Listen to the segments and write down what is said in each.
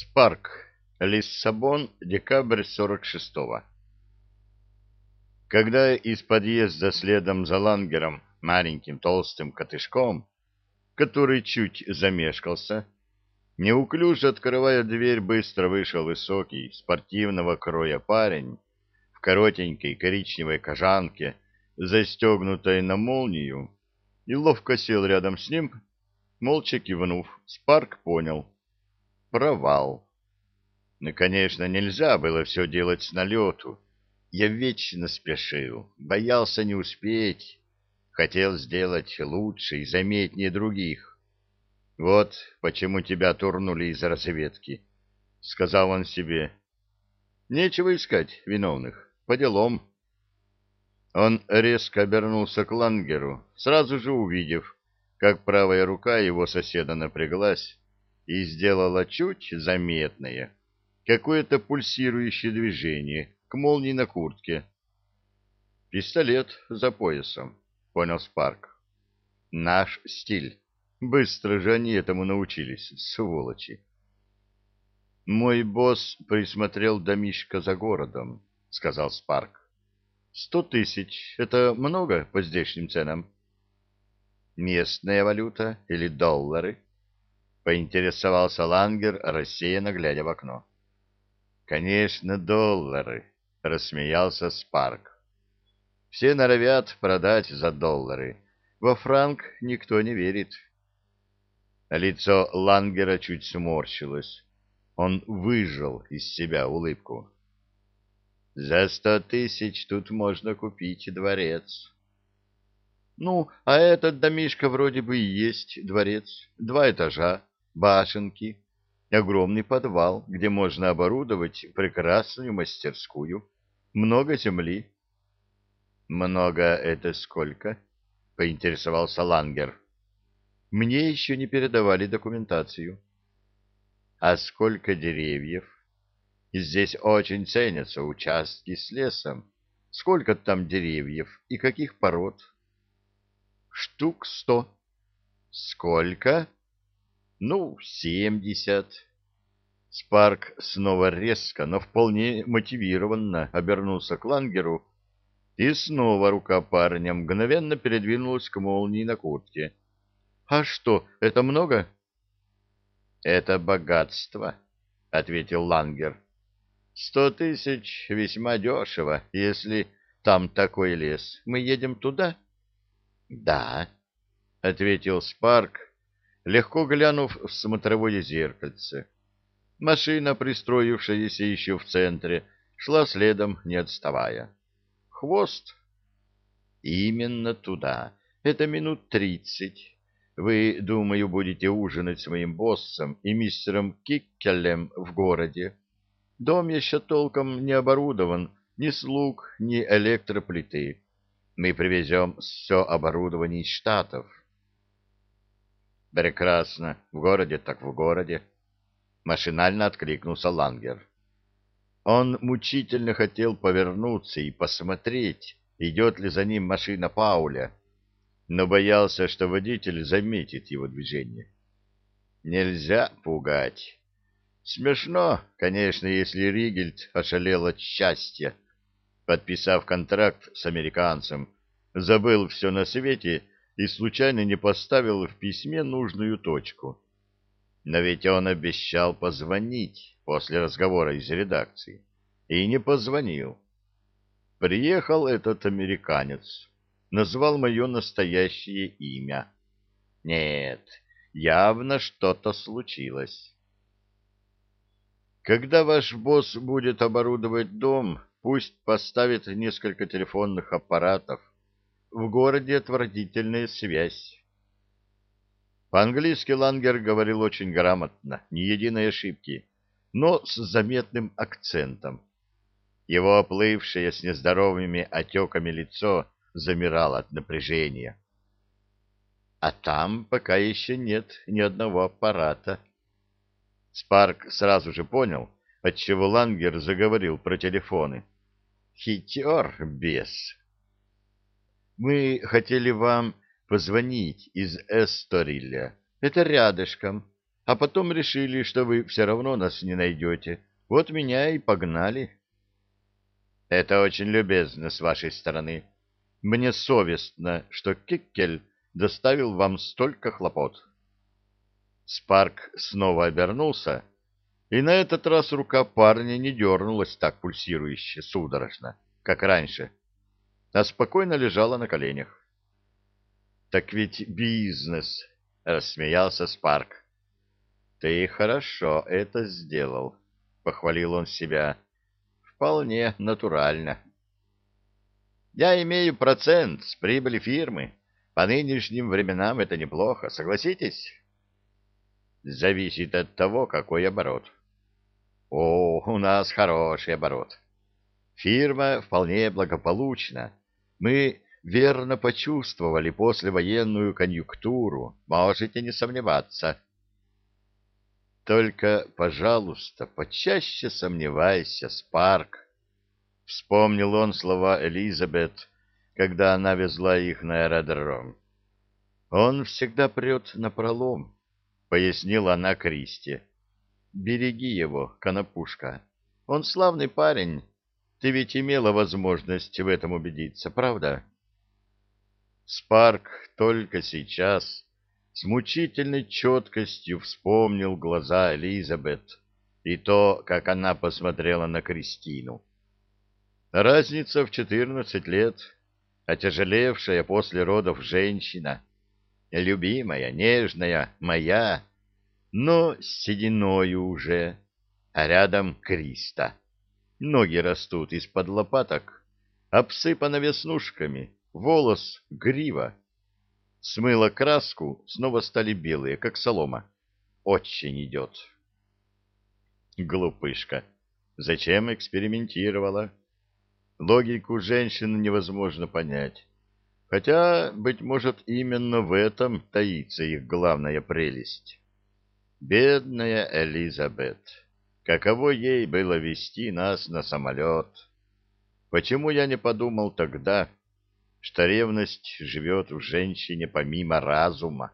Спарк. Лиссабон. Декабрь 46-го. Когда из подъезда следом за Лангером, маленьким толстым котышком, который чуть замешкался, неуклюже открывая дверь, быстро вышел высокий, спортивного кроя парень в коротенькой коричневой кожанке, застегнутой на молнию, и ловко сел рядом с ним, молча кивнув, Спарк понял — Провал. Ну, конечно, нельзя было все делать с налету. Я вечно спешил, боялся не успеть. Хотел сделать лучше и заметнее других. Вот почему тебя турнули из разведки, — сказал он себе. Нечего искать виновных, по делам. Он резко обернулся к Лангеру, сразу же увидев, как правая рука его соседа напряглась, и сделала чуть заметное какое-то пульсирующее движение к молнии на куртке. «Пистолет за поясом», — понял Спарк. «Наш стиль. Быстро же они этому научились, сволочи». «Мой босс присмотрел домишко за городом», — сказал Спарк. «Сто тысяч — это много по здешним ценам?» «Местная валюта или доллары?» Поинтересовался Лангер, рассеянно глядя в окно. «Конечно, доллары», — рассмеялся Спарк. «Все норовят продать за доллары. Во франк никто не верит». Лицо Лангера чуть сморщилось. Он выжил из себя улыбку. «За сто тысяч тут можно купить дворец». «Ну, а этот домишко вроде бы и есть дворец. Два этажа, башенки, огромный подвал, где можно оборудовать прекрасную мастерскую, много земли. «Много это сколько?» — поинтересовался Лангер. «Мне еще не передавали документацию». «А сколько деревьев?» «Здесь очень ценятся участки с лесом. Сколько там деревьев и каких пород?» «Штук сто». «Сколько?» Ну, семьдесят. Спарк снова резко, но вполне мотивированно обернулся к Лангеру, и снова рука парня мгновенно передвинулась к молнии на куртке. — А что, это много? — Это богатство, — ответил Лангер. — Сто тысяч весьма дешево, если там такой лес. Мы едем туда? — Да, — ответил Спарк, легко глянув в смотровое зеркальце. Машина, пристроившаяся еще в центре, шла следом, не отставая. Хвост? Именно туда. Это минут тридцать. Вы, думаю, будете ужинать с моим боссом и мистером Киккелем в городе. Дом еще толком не оборудован, ни слуг, ни электроплиты. Мы привезем все оборудование из Штатов. Прекрасно. В городе так в городе. Машинально откликнулся Лангер. Он мучительно хотел повернуться и посмотреть, идет ли за ним машина Пауля, но боялся, что водитель заметит его движение. Нельзя пугать. Смешно, конечно, если Ригельд ошалел от счастья, подписав контракт с американцем, забыл все на свете и случайно не поставил в письме нужную точку. Но ведь он обещал позвонить после разговора из редакции. И не позвонил. Приехал этот американец, назвал мое настоящее имя. Нет, явно что-то случилось. Когда ваш босс будет оборудовать дом, пусть поставит несколько телефонных аппаратов, в городе отвратительная связь. По-английски Лангер говорил очень грамотно, ни единой ошибки, но с заметным акцентом. Его оплывшее с нездоровыми отеками лицо замирало от напряжения. А там пока еще нет ни одного аппарата. Спарк сразу же понял, отчего Лангер заговорил про телефоны. Хитер бес. Мы хотели вам позвонить из Эсторилля. Это рядышком. А потом решили, что вы все равно нас не найдете. Вот меня и погнали. Это очень любезно с вашей стороны. Мне совестно, что Киккель доставил вам столько хлопот. Спарк снова обернулся, и на этот раз рука парня не дернулась так пульсирующе, судорожно, как раньше, а спокойно лежала на коленях. — Так ведь бизнес, — рассмеялся Спарк. — Ты хорошо это сделал, — похвалил он себя. — Вполне натурально. — Я имею процент с прибыли фирмы. По нынешним временам это неплохо, согласитесь? — Зависит от того, какой оборот. — О, у нас хороший оборот. Фирма вполне благополучна. Мы верно почувствовали послевоенную конъюнктуру, можете не сомневаться. Только, пожалуйста, почаще сомневайся, Спарк. Вспомнил он слова Элизабет, когда она везла их на аэродром. Он всегда прет напролом, пояснила она Кристи. Береги его, конопушка. Он славный парень. Ты ведь имела возможность в этом убедиться, правда? — Спарк только сейчас с мучительной четкостью вспомнил глаза Элизабет и то, как она посмотрела на Кристину. Разница в четырнадцать лет, отяжелевшая после родов женщина, любимая, нежная, моя, но с сединою уже, а рядом Криста. Ноги растут из-под лопаток, обсыпаны веснушками, волос, грива. Смыла краску, снова стали белые, как солома. Очень идет. Глупышка. Зачем экспериментировала? Логику женщин невозможно понять. Хотя, быть может, именно в этом таится их главная прелесть. Бедная Элизабет. Каково ей было вести нас на самолет? Почему я не подумал тогда, что ревность живет в женщине помимо разума.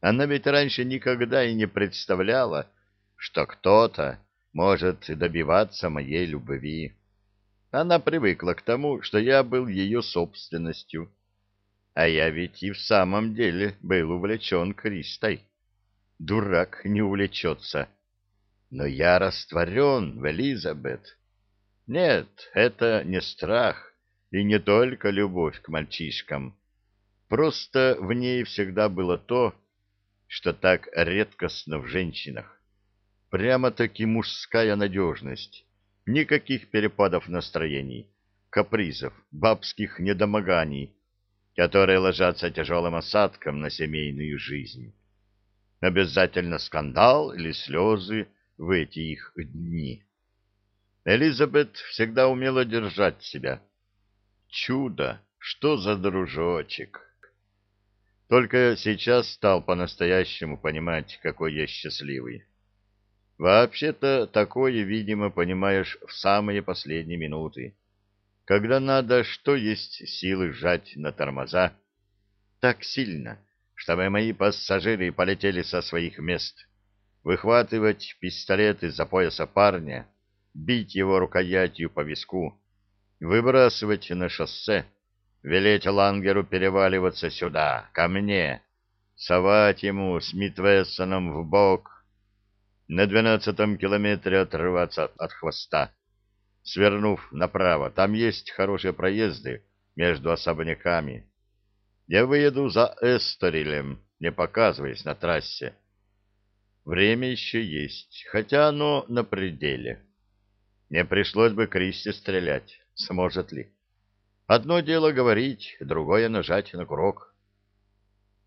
Она ведь раньше никогда и не представляла, что кто-то может добиваться моей любви. Она привыкла к тому, что я был ее собственностью. А я ведь и в самом деле был увлечен Кристой. Дурак не увлечется. Но я растворен в Элизабет. Нет, это не страх, и не только любовь к мальчишкам. Просто в ней всегда было то, что так редкостно в женщинах. Прямо-таки мужская надежность. Никаких перепадов настроений, капризов, бабских недомоганий, которые ложатся тяжелым осадком на семейную жизнь. Обязательно скандал или слезы в эти их дни. Элизабет всегда умела держать себя, Чудо! Что за дружочек! Только сейчас стал по-настоящему понимать, какой я счастливый. Вообще-то такое, видимо, понимаешь в самые последние минуты, когда надо, что есть силы сжать на тормоза так сильно, чтобы мои пассажиры полетели со своих мест, выхватывать пистолет из-за пояса парня, бить его рукоятью по виску, выбрасывать на шоссе, велеть Лангеру переваливаться сюда, ко мне, совать ему с Митвессоном в бок, на двенадцатом километре отрываться от хвоста, свернув направо. Там есть хорошие проезды между особняками. Я выеду за Эсторилем, не показываясь на трассе. Время еще есть, хотя оно на пределе. Не пришлось бы Кристи стрелять сможет ли. Одно дело говорить, другое нажать на курок.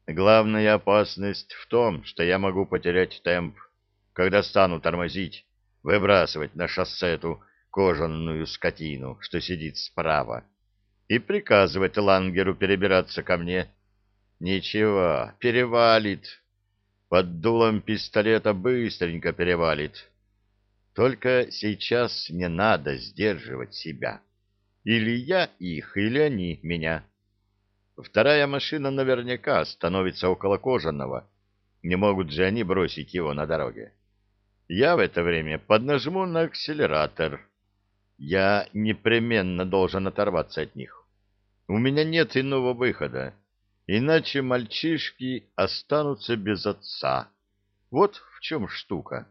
Главная опасность в том, что я могу потерять темп, когда стану тормозить, выбрасывать на шоссе эту кожаную скотину, что сидит справа, и приказывать Лангеру перебираться ко мне. Ничего, перевалит. Под дулом пистолета быстренько перевалит. Только сейчас не надо сдерживать себя. Или я их, или они меня. Вторая машина наверняка остановится около кожаного. Не могут же они бросить его на дороге. Я в это время поднажму на акселератор. Я непременно должен оторваться от них. У меня нет иного выхода, иначе мальчишки останутся без отца. Вот в чем штука.